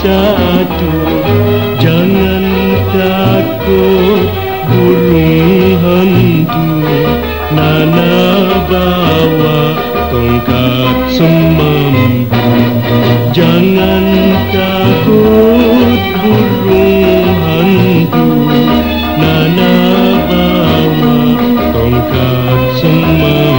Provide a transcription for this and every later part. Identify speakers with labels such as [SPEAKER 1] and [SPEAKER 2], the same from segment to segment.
[SPEAKER 1] satu. Jangan takut burung hantu. Nana bawa tongkat semampu. Jangan takut burung hantu. Nana bawa tongkat semampu.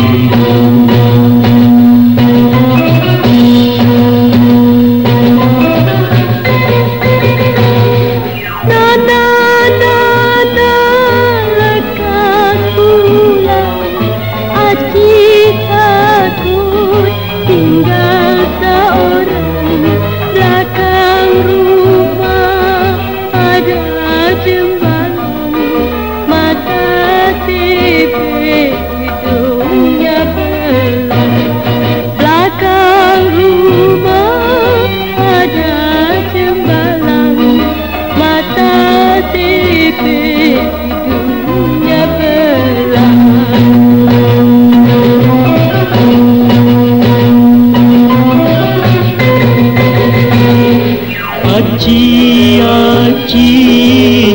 [SPEAKER 1] Aci, aci,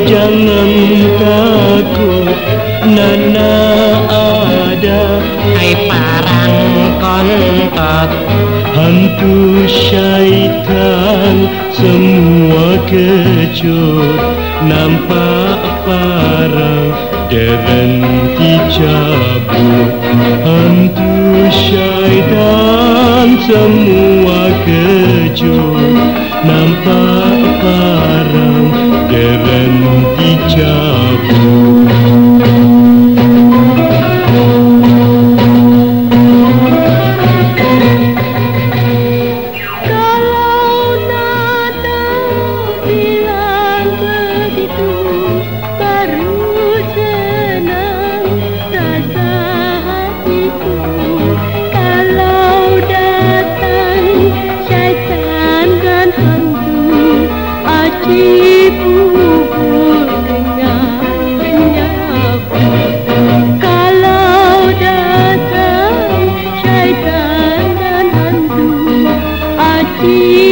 [SPEAKER 1] jangan takut Nana ada
[SPEAKER 2] Hai parang kontot
[SPEAKER 1] Hantu syaitan semua kecut Nampak parang derenti cabut. Hantu syaitan semua
[SPEAKER 3] You.